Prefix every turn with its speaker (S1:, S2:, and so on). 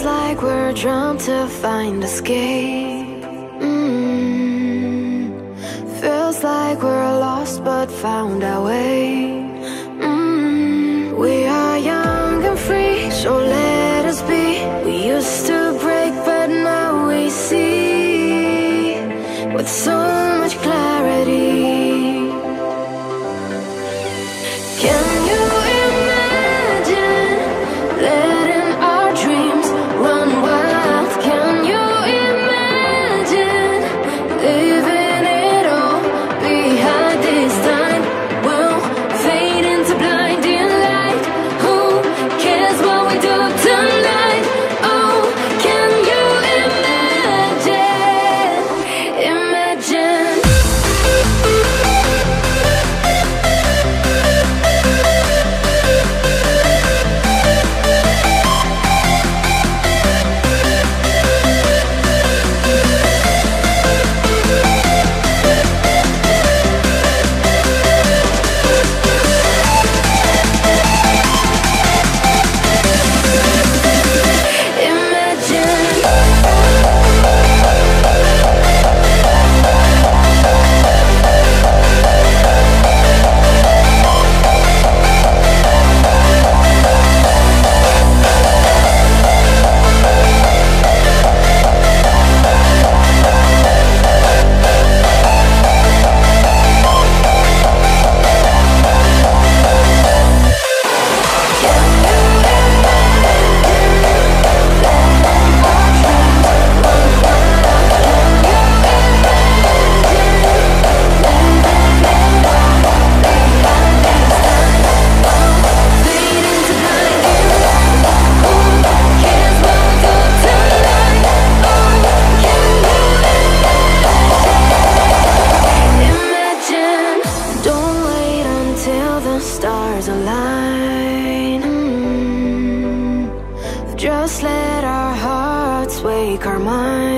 S1: Feels like we're drawn to find escape. Mm. Feels like we're lost but found our way. Mm. We are young and free, so let us be. We used to break, but now we see with so much. Align. Mm. Just let our hearts wake our minds.